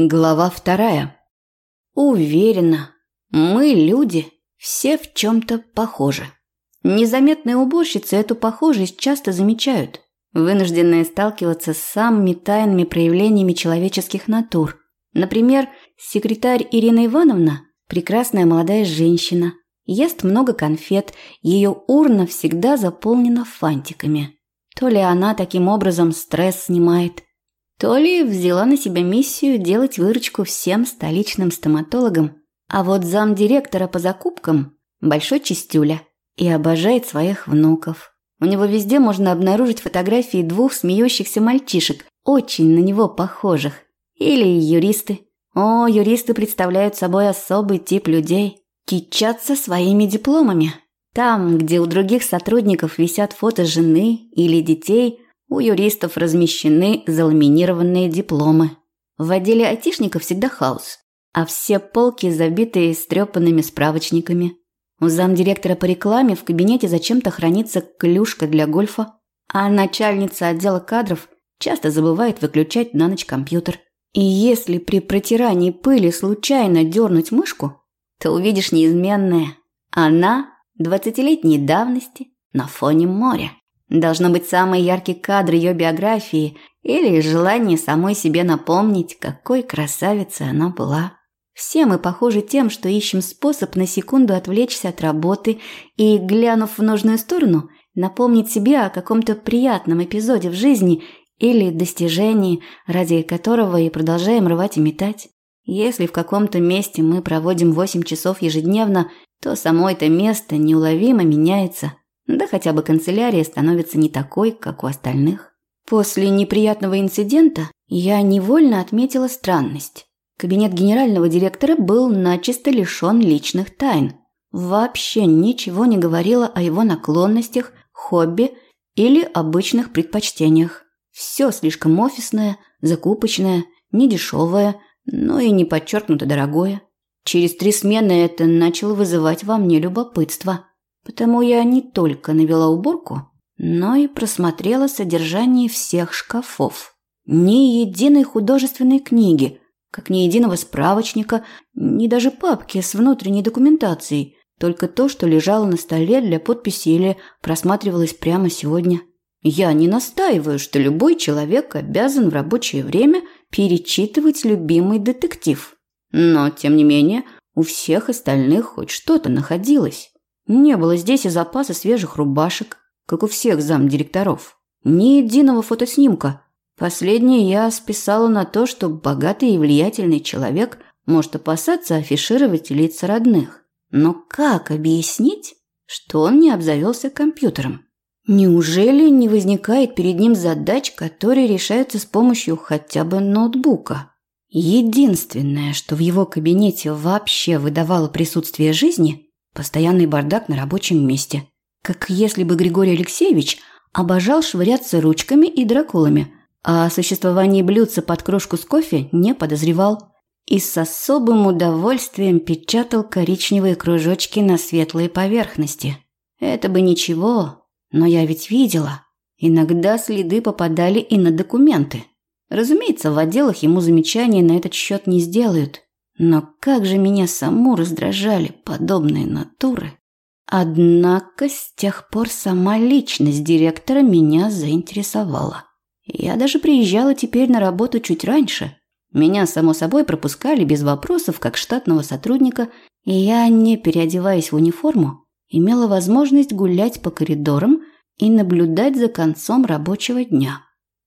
Глава вторая. Уверена, мы, люди, все в чем-то похожи. Незаметные уборщицы эту похожесть часто замечают, вынужденные сталкиваться с самыми тайными проявлениями человеческих натур. Например, секретарь Ирина Ивановна – прекрасная молодая женщина, ест много конфет, ее урна всегда заполнена фантиками. То ли она таким образом стресс снимает – то ли взяла на себя миссию делать выручку всем столичным стоматологам, а вот замдиректора по закупкам – большой чистюля и обожает своих внуков. У него везде можно обнаружить фотографии двух смеющихся мальчишек, очень на него похожих. Или юристы. О, юристы представляют собой особый тип людей. Кичатся своими дипломами. Там, где у других сотрудников висят фото жены или детей – у юристов размещены заламинированные дипломы. В отделе айтишников всегда хаос, а все полки забиты истрепанными справочниками. У замдиректора по рекламе в кабинете зачем-то хранится клюшка для гольфа, а начальница отдела кадров часто забывает выключать на ночь компьютер. И если при протирании пыли случайно дернуть мышку, то увидишь неизменное. Она двадцатилетней давности на фоне моря. Должно быть самый яркий кадр ее биографии или желание самой себе напомнить, какой красавицей она была. Все мы похожи тем, что ищем способ на секунду отвлечься от работы и, глянув в нужную сторону, напомнить себе о каком-то приятном эпизоде в жизни или достижении, ради которого и продолжаем рвать и метать. Если в каком-то месте мы проводим 8 часов ежедневно, то само это место неуловимо меняется – да хотя бы канцелярия становится не такой, как у остальных. После неприятного инцидента я невольно отметила странность. Кабинет генерального директора был начисто лишен личных тайн. Вообще ничего не говорило о его наклонностях, хобби или обычных предпочтениях. Все слишком офисное, закупочное, недешевое, но и не подчеркнуто дорогое. Через три смены это начало вызывать во мне любопытство. Потому я не только навела уборку, но и просмотрела содержание всех шкафов. Ни единой художественной книги, как ни единого справочника, ни даже папки с внутренней документацией, только то, что лежало на столе для подписи или просматривалось прямо сегодня. Я не настаиваю, что любой человек обязан в рабочее время перечитывать любимый детектив. Но, тем не менее, у всех остальных хоть что-то находилось. Не было здесь и запаса свежих рубашек, как у всех замдиректоров. Ни единого фотоснимка. Последнее я списала на то, что богатый и влиятельный человек может опасаться афишировать лица родных. Но как объяснить, что он не обзавелся компьютером? Неужели не возникает перед ним задач, которые решаются с помощью хотя бы ноутбука? Единственное, что в его кабинете вообще выдавало присутствие жизни – Постоянный бардак на рабочем месте. Как если бы Григорий Алексеевич обожал швыряться ручками и дракулами, а о существовании блюдца под кружку с кофе не подозревал. И с особым удовольствием печатал коричневые кружочки на светлой поверхности. Это бы ничего, но я ведь видела. Иногда следы попадали и на документы. Разумеется, в отделах ему замечания на этот счет не сделают. Но как же меня саму раздражали подобные натуры. Однако с тех пор сама личность директора меня заинтересовала. Я даже приезжала теперь на работу чуть раньше. Меня, само собой, пропускали без вопросов, как штатного сотрудника, и я, не переодеваясь в униформу, имела возможность гулять по коридорам и наблюдать за концом рабочего дня.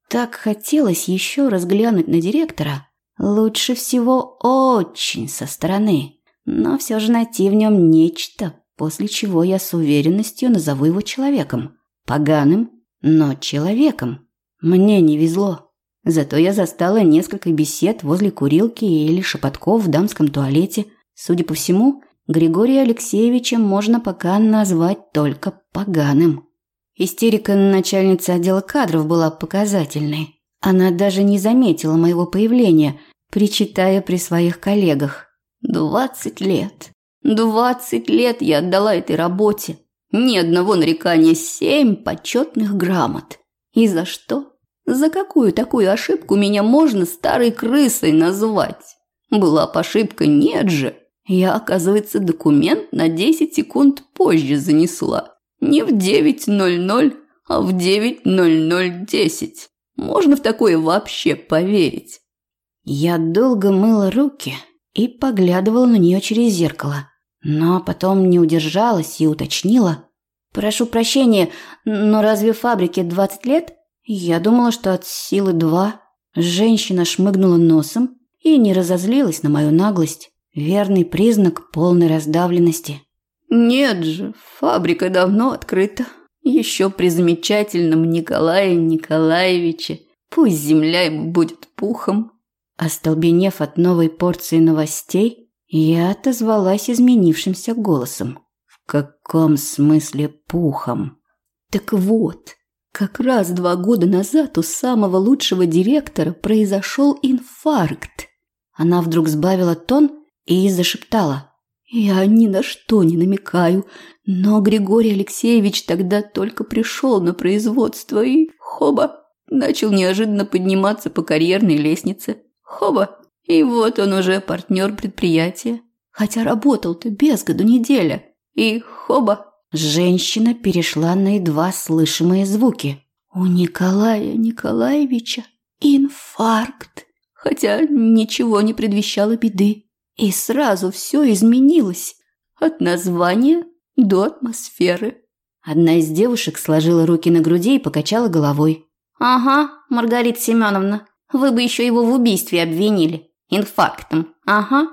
Так хотелось еще раз глянуть на директора – Лучше всего очень со стороны, но все же найти в нем нечто, после чего я с уверенностью назову его человеком. Поганым, но человеком. Мне не везло. Зато я застала несколько бесед возле курилки или шепотков в дамском туалете. Судя по всему, Григория Алексеевича можно пока назвать только поганым. Истерика начальницы отдела кадров была показательной. Она даже не заметила моего появления – причитая при своих коллегах. «Двадцать лет! Двадцать лет я отдала этой работе! Ни одного нарекания, семь почетных грамот! И за что? За какую такую ошибку меня можно старой крысой назвать? Была бы ошибка, нет же. Я, оказывается, документ на 10 секунд позже занесла. Не в 9.00, а в 9.0010. Можно в такое вообще поверить? Я долго мыла руки и поглядывала на нее через зеркало. Но потом не удержалась и уточнила. «Прошу прощения, но разве фабрике 20 лет?» Я думала, что от силы два. Женщина шмыгнула носом и не разозлилась на мою наглость. Верный признак полной раздавленности. «Нет же, фабрика давно открыта. Еще при замечательном Николае Николаевиче. Пусть земля ему будет пухом». Остолбенев от новой порции новостей, я отозвалась изменившимся голосом. «В каком смысле пухом?» «Так вот, как раз два года назад у самого лучшего директора произошел инфаркт. Она вдруг сбавила тон и зашептала. «Я ни на что не намекаю, но Григорий Алексеевич тогда только пришел на производство и, хоба, начал неожиданно подниматься по карьерной лестнице. Хоба, и вот он уже партнер предприятия. Хотя работал-то без году неделя. И хоба, Женщина перешла на едва слышимые звуки. У Николая Николаевича инфаркт, хотя ничего не предвещало беды. И сразу все изменилось. От названия до атмосферы. Одна из девушек сложила руки на груди и покачала головой. «Ага, Маргарита Семеновна, вы бы еще его в убийстве обвинили. Инфарктом, ага».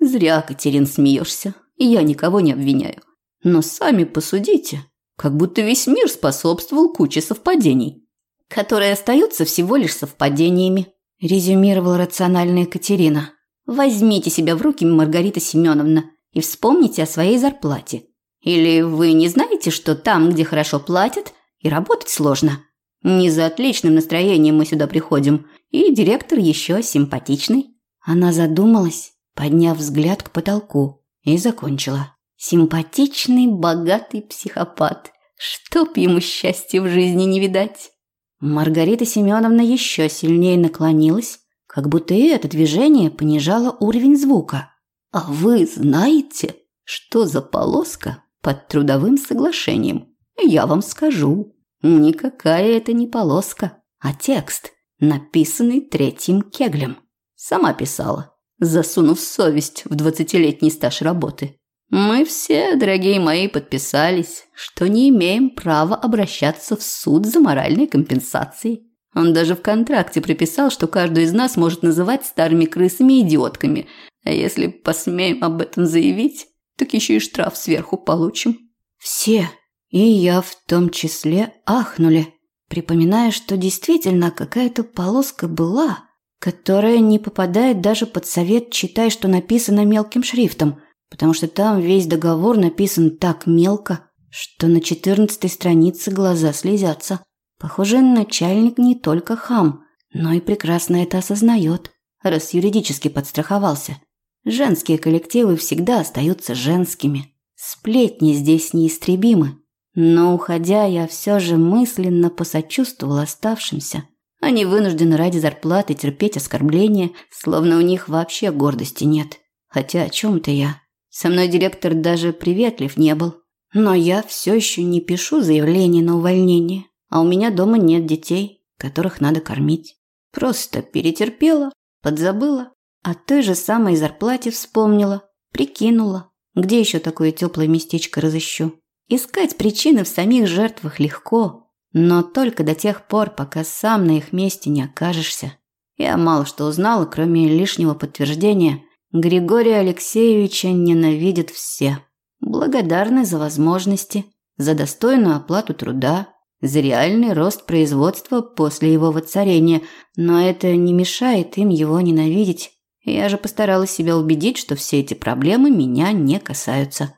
«Зря, Катерин, смеешься. Я никого не обвиняю. Но сами посудите, как будто весь мир способствовал куче совпадений, которые остаются всего лишь совпадениями, резюмировала рациональная Екатерина. Возьмите себя в руки, Маргарита Семеновна, и вспомните о своей зарплате. Или вы не знаете, что там, где хорошо платят, и работать сложно? Не за отличным настроением мы сюда приходим, и директор еще симпатичный. Она задумалась, подняв взгляд к потолку, и закончила. Симпатичный, богатый психопат. Чтоб ему счастья в жизни не видать. Маргарита Семеновна еще сильнее наклонилась, как будто и это движение понижало уровень звука. А вы знаете, что за полоска под трудовым соглашением? Я вам скажу. Никакая это не полоска, а текст, написанный третьим кеглем. Сама писала, засунув совесть в двадцатилетний стаж работы. Мы все, дорогие мои, подписались, что не имеем права обращаться в суд за моральной компенсацией. Он даже в контракте прописал, что каждый из нас может называть старыми крысами и идиотками. А если посмеем об этом заявить, так еще и штраф сверху получим. Все, и я в том числе, ахнули, припоминая, что действительно какая-то полоска была, которая не попадает даже под совет «читай, что написано мелким шрифтом», потому что там весь договор написан так мелко, что на четырнадцатой странице глаза слезятся. Похоже, начальник не только хам, но и прекрасно это осознает, раз юридически подстраховался. Женские коллективы всегда остаются женскими. Сплетни здесь неистребимы. Но, уходя, я все же мысленно посочувствовала оставшимся. Они вынуждены ради зарплаты терпеть оскорбления, словно у них вообще гордости нет. Хотя о чем-то я. Со мной директор даже приветлив не был. Но я все еще не пишу заявление на увольнение, а у меня дома нет детей, которых надо кормить. Просто перетерпела, подзабыла, о той же самой зарплате вспомнила, прикинула, где еще такое теплое местечко разыщу. Искать причины в самих жертвах легко, но только до тех пор, пока сам на их месте не окажешься. Я мало что узнала, кроме лишнего подтверждения – Григория Алексеевича ненавидят все. Благодарны за возможности, за достойную оплату труда, за реальный рост производства после его воцарения, но это не мешает им его ненавидеть. Я же постаралась себя убедить, что все эти проблемы меня не касаются.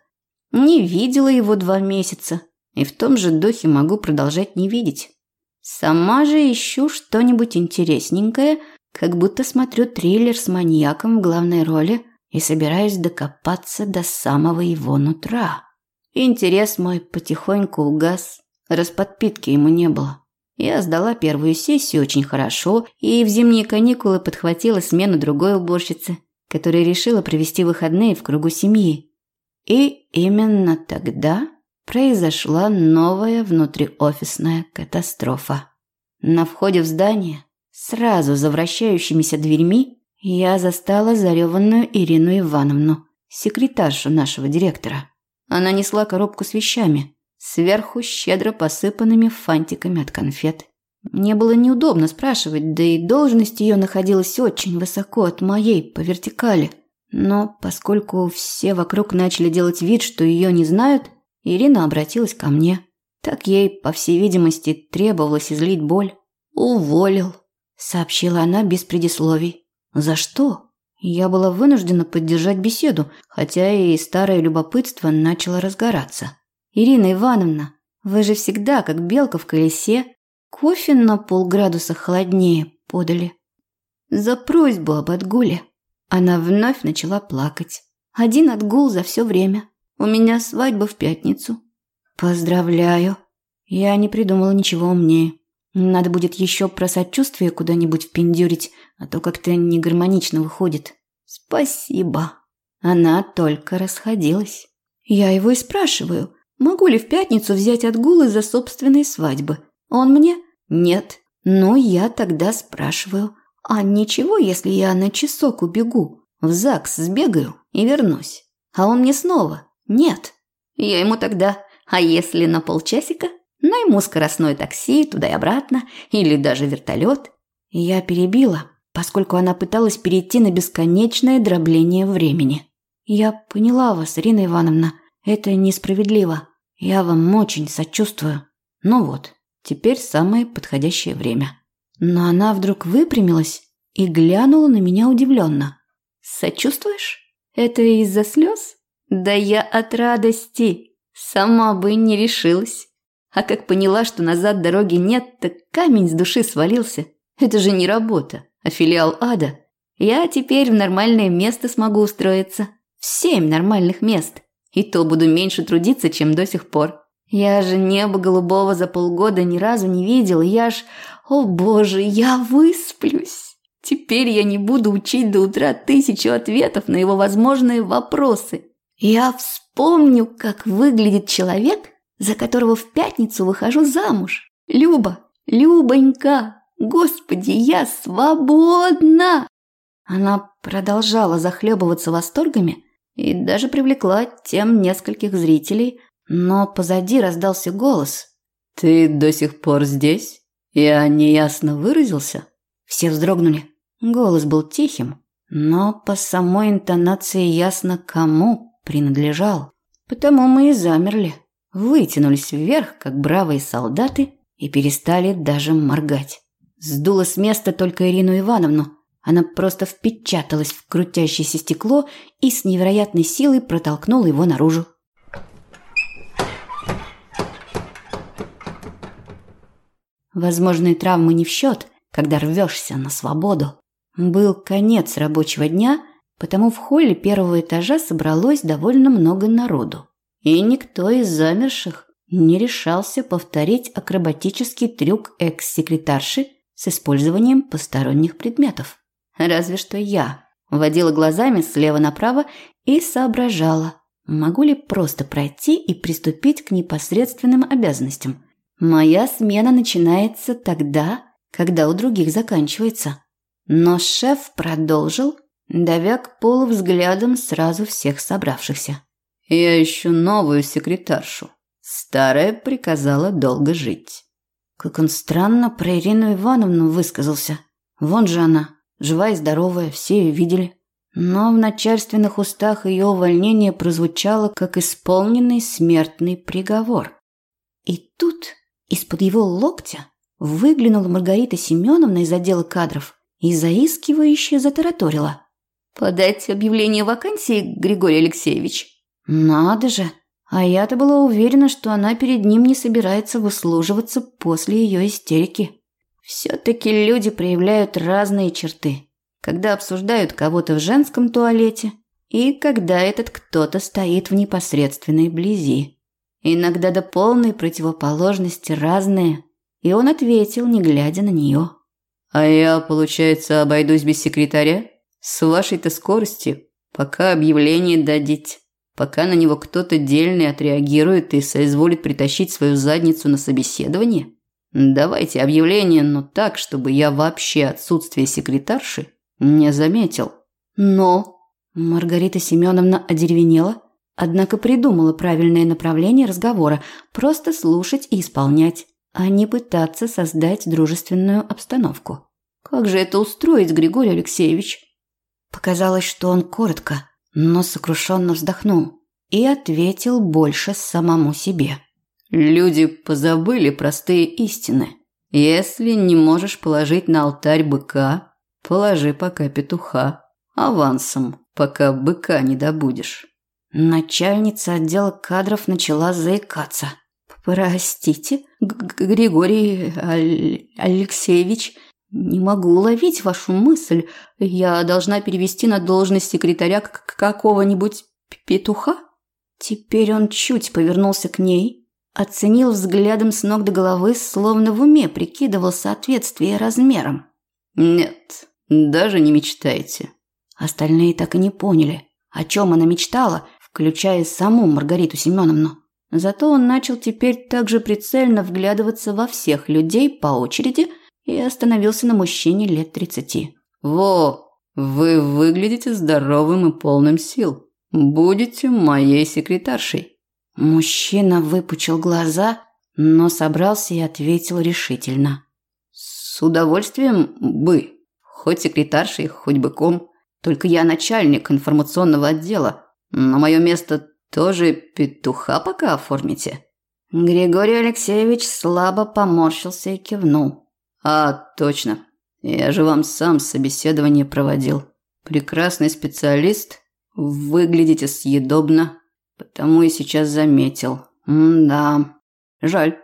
Не видела его два месяца, и в том же духе могу продолжать не видеть. Сама же ищу что-нибудь интересненькое – как будто смотрю триллер с маньяком в главной роли и собираюсь докопаться до самого его нутра. Интерес мой потихоньку угас, расподпитки ему не было. Я сдала первую сессию очень хорошо и в зимние каникулы подхватила смену другой уборщицы, которая решила провести выходные в кругу семьи. И именно тогда произошла новая внутриофисная катастрофа. На входе в здание, сразу за вращающимися дверьми, я застала зареванную Ирину Ивановну, секретаршу нашего директора. Она несла коробку с вещами, сверху щедро посыпанными фантиками от конфет. Мне было неудобно спрашивать, да и должность ее находилась очень высоко от моей по вертикали. Но поскольку все вокруг начали делать вид, что ее не знают, Ирина обратилась ко мне. Так ей, по всей видимости, требовалось излить боль. «Уволил», – сообщила она без предисловий. «За что?» Я была вынуждена поддержать беседу, хотя и старое любопытство начало разгораться. «Ирина Ивановна, вы же всегда, как белка в колесе, кофе на полградуса холоднее подали». «За просьбу об отгуле». Она вновь начала плакать. «Один отгул за все время. У меня свадьба в пятницу. Поздравляю. Я не придумала ничего умнее. Надо будет еще про сочувствие куда-нибудь впендюрить, а то как-то не гармонично выходит. Спасибо. Она только расходилась. Я его и спрашиваю, могу ли в пятницу взять отгул из-за собственной свадьбы. Он мне? Нет. Ну, я тогда спрашиваю, а ничего, если я на часок убегу, в ЗАГС сбегаю и вернусь? А он мне снова, нет. Я ему тогда, а если на полчасика? Найму скоростное такси туда и обратно, или даже вертолет. Я перебила, поскольку она пыталась перейти на бесконечное дробление времени. Я поняла вас, Ирина Ивановна, это несправедливо. Я вам очень сочувствую. Ну вот, теперь самое подходящее время. Но она вдруг выпрямилась и глянула на меня удивленно. Сочувствуешь? Это из-за слез? Да я от радости сама бы не решилась. А как поняла, что назад дороги нет, так камень с души свалился. Это же не работа, а филиал ада. Я теперь в нормальное место смогу устроиться. В семь нормальных мест. И то буду меньше трудиться, чем до сих пор. Я же небо голубого за полгода ни разу не видел. Я ж... О боже, я высплюсь. Теперь я не буду учить до утра тысячу ответов на его возможные вопросы. Я вспомню, как выглядит человек, за которого в пятницу выхожу замуж. Люба, Любонька, господи, я свободна!» Она продолжала захлебываться восторгами и даже привлекла тем нескольких зрителей, но позади раздался голос. «Ты до сих пор здесь? Я неясно выразился?» Все вздрогнули. Голос был тихим, но по самой интонации ясно кому принадлежал. Потому мы и замерли, вытянулись вверх, как бравые солдаты, и перестали даже моргать. Сдуло с места только Ирину Ивановну. Она просто впечаталась в крутящееся стекло и с невероятной силой протолкнула его наружу. Возможные травмы не в счет, когда рвешься на свободу. Был конец рабочего дня, потому в холле первого этажа собралось довольно много народу. И никто из замерших не решался повторить акробатический трюк экс-секретарши с использованием посторонних предметов. Разве что я водила глазами слева направо и соображала, могу ли просто пройти и приступить к непосредственным обязанностям. Моя смена начинается тогда, когда у других заканчивается. Но шеф продолжил, давя к полу взглядом сразу всех собравшихся. «Я ищу новую секретаршу. Старая приказала долго жить». Как он странно про Ирину Ивановну высказался. Вон же она, живая и здоровая, все ее видели. Но в начальственных устах ее увольнение прозвучало как исполненный смертный приговор. И тут из-под его локтя выглянула Маргарита Семеновна из отдела кадров и заискивающе затараторила. Подать объявление вакансии, Григорий Алексеевич? Надо же. А я-то была уверена, что она перед ним не собирается выслуживаться после ее истерики. Все-таки люди проявляют разные черты. Когда обсуждают кого-то в женском туалете и когда этот кто-то стоит в непосредственной близи. Иногда до полной противоположности разные. и он ответил, не глядя на нее. «А я, получается, обойдусь без секретаря? С вашей-то скоростью, пока объявление дадите, пока на него кто-то дельный отреагирует и соизволит притащить свою задницу на собеседование? Давайте объявление, но так, чтобы я вообще отсутствие секретарши не заметил». «Но...» Маргарита Семеновна одеревенела, однако придумала правильное направление разговора – просто слушать и исполнять а не пытаться создать дружественную обстановку. Как же это устроить, Григорий Алексеевич? Показалось, что он коротко, но сокрушенно вздохнул и ответил больше самому себе. Люди позабыли простые истины. Если не можешь положить на алтарь быка, положи пока петуха авансом, пока быка не добудешь. Начальница отдела кадров начала заикаться – «Простите, Григорий Алексеевич, не могу уловить вашу мысль. Я должна перевести на должность секретаря какого-нибудь петуха?» Теперь он чуть повернулся к ней, оценил взглядом с ног до головы, словно в уме прикидывал соответствие размерам. «Нет, даже не мечтайте». Остальные так и не поняли, о чем она мечтала, включая саму Маргариту Семеновну. Зато он начал теперь также прицельно вглядываться во всех людей по очереди и остановился на мужчине лет тридцати. «Во, вы выглядите здоровым и полным сил. Будете моей секретаршей». Мужчина выпучил глаза, но собрался и ответил решительно. «С удовольствием бы. Хоть секретаршей, хоть быком. Только я начальник информационного отдела. На мое место тоже петуха пока оформите?» Григорий Алексеевич слабо поморщился и кивнул. «А, точно. Я же вам сам собеседование проводил. Прекрасный специалист. Выглядите съедобно. Потому и сейчас заметил. М-да. Жаль,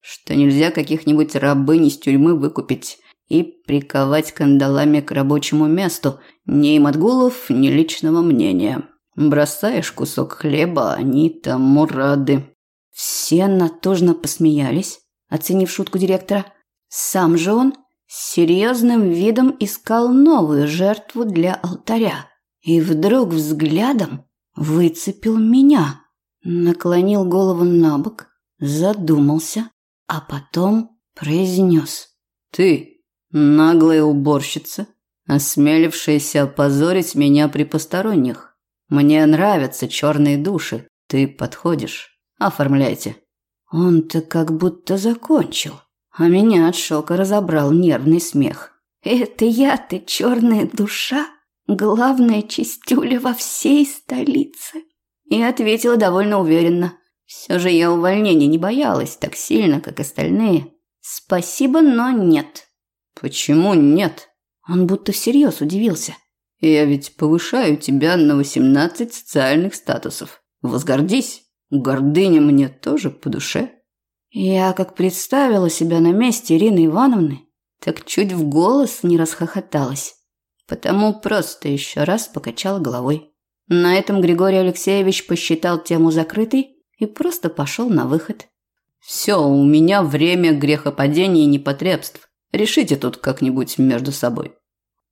что нельзя каких-нибудь рабынь из тюрьмы выкупить и приковать кандалами к рабочему месту. Ни им отгулов, ни личного мнения. Бросаешь кусок хлеба, они тому рады. Все натужно посмеялись, оценив шутку директора. Сам же он с серьезным видом искал новую жертву для алтаря. И вдруг взглядом выцепил меня. Наклонил голову на бок, задумался, а потом произнес. «Ты, наглая уборщица, осмелившаяся опозорить меня при посторонних. Мне нравятся черные души. Ты подходишь. Оформляйте. Он-то как будто закончил, а меня от шока разобрал нервный смех. Это я-то черная душа, главная чистюля во всей столице. И ответила довольно уверенно. Все же я увольнения не боялась так сильно, как остальные. Спасибо, но нет. Почему нет? Он будто всерьез удивился. Я ведь повышаю тебя на 18 социальных статусов. Возгордись. Гордыня мне тоже по душе. Я как представила себя на месте Ирины Ивановны, так чуть в голос не расхохоталась. Потому просто еще раз покачала головой. На этом Григорий Алексеевич посчитал тему закрытой и просто пошел на выход. «Все, у меня время грехопадения и непотребств. Решите тут как-нибудь между собой».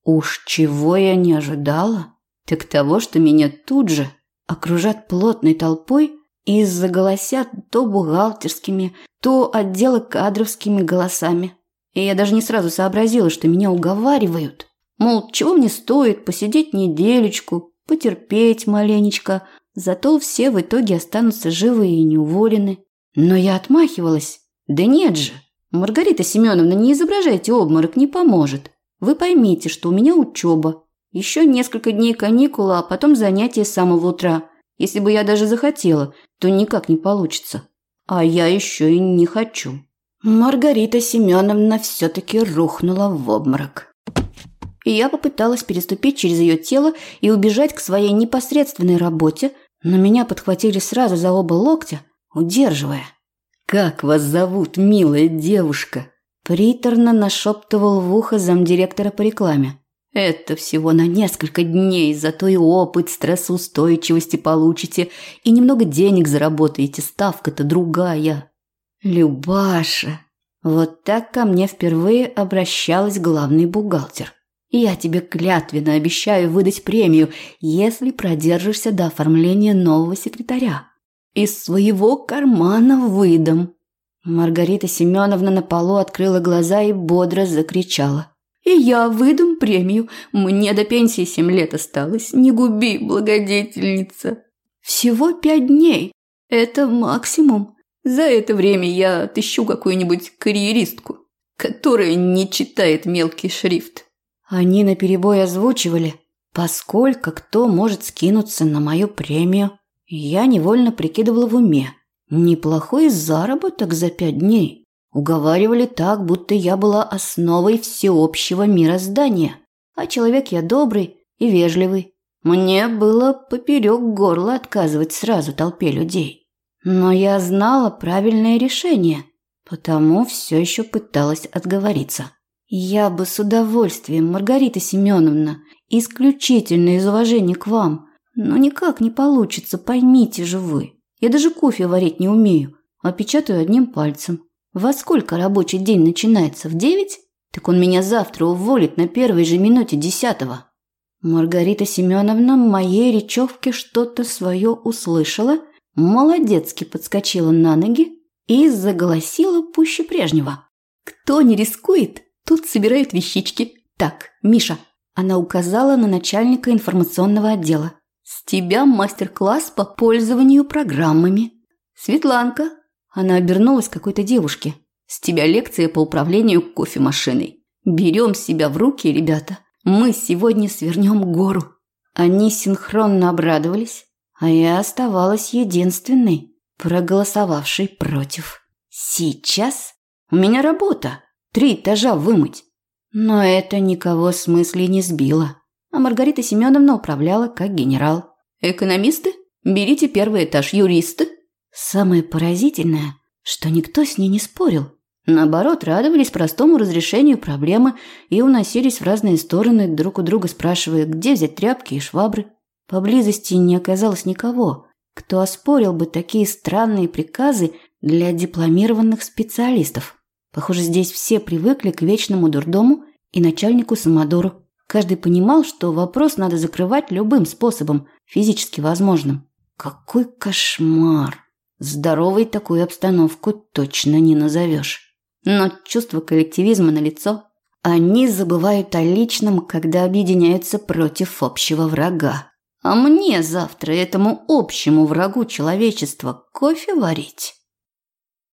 Уж чего я не ожидала, так того, что меня тут же окружат плотной толпой и заголосят то бухгалтерскими, то отдела кадровскими голосами. И я даже не сразу сообразила, что меня уговаривают. Мол, чего мне стоит посидеть неделечку, потерпеть маленечко, зато все в итоге останутся живы и не уволены. Но я отмахивалась. Да нет же, Маргарита Семеновна, не изображайте обморок, не поможет. Вы поймите, что у меня учеба. Еще несколько дней каникула, а потом занятия с самого утра. Если бы я даже захотела, то никак не получится. А я еще и не хочу. Маргарита Семеновна все-таки рухнула в обморок. И я попыталась переступить через ее тело и убежать к своей непосредственной работе, но меня подхватили сразу за оба локтя, удерживая. «Как вас зовут, милая девушка?» Приторно нашептывал в ухо замдиректора по рекламе. Это всего на несколько дней, зато и опыт стрессоустойчивости получите, и немного денег заработаете, ставка-то другая. Любаша, Вот так ко мне впервые обращалась главный бухгалтер. Я тебе клятвенно обещаю выдать премию, если продержишься до оформления нового секретаря. Из своего кармана выдам. Маргарита Семеновна на полу открыла глаза и бодро закричала. «И я выдам премию. Мне до пенсии семь лет осталось. Не губи, благодетельница. Всего пять дней. Это максимум. За это время я отыщу какую-нибудь карьеристку, которая не читает мелкий шрифт». Они наперебой озвучивали, поскольку кто может скинуться на мою премию. Я невольно прикидывала в уме. Неплохой заработок за пять дней. Уговаривали так, будто я была основой всеобщего мироздания. А человек я добрый и вежливый. Мне было поперек горла отказывать сразу толпе людей. Но я знала правильное решение, потому все еще пыталась отговориться. Я бы с удовольствием, Маргарита Семеновна, исключительно из уважения к вам, но никак не получится, поймите же вы. Я даже кофе варить не умею, а печатаю одним пальцем. Во сколько рабочий день начинается? В девять? Так он меня завтра уволит на первой же минуте десятого. Маргарита Семеновна в моей речевке что-то свое услышала, молодецки подскочила на ноги и заголосила пуще прежнего. «Кто не рискует, тут собирает вещички. Так, Миша». Она указала на начальника информационного отдела. С тебя мастер-класс по пользованию программами. Светланка. Она обернулась к какой-то девушке. С тебя лекция по управлению кофемашиной. Берем себя в руки, ребята. Мы сегодня свернем гору. Они синхронно обрадовались, а я оставалась единственной, проголосовавшей против. Сейчас у меня работа. Три этажа вымыть. Но это никого с мысли не сбило а Маргарита Семеновна управляла как генерал. «Экономисты? Берите первый этаж. Юристы?» Самое поразительное, что никто с ней не спорил. Наоборот, радовались простому разрешению проблемы и уносились в разные стороны, друг у друга спрашивая, где взять тряпки и швабры. Поблизости не оказалось никого, кто оспорил бы такие странные приказы для дипломированных специалистов. Похоже, здесь все привыкли к вечному дурдому и начальнику самодуру. Каждый понимал, что вопрос надо закрывать любым способом, физически возможным. Какой кошмар! Здоровой такую обстановку точно не назовешь. Но чувство коллективизма на лицо. Они забывают о личном, когда объединяются против общего врага. А мне завтра этому общему врагу человечества кофе варить?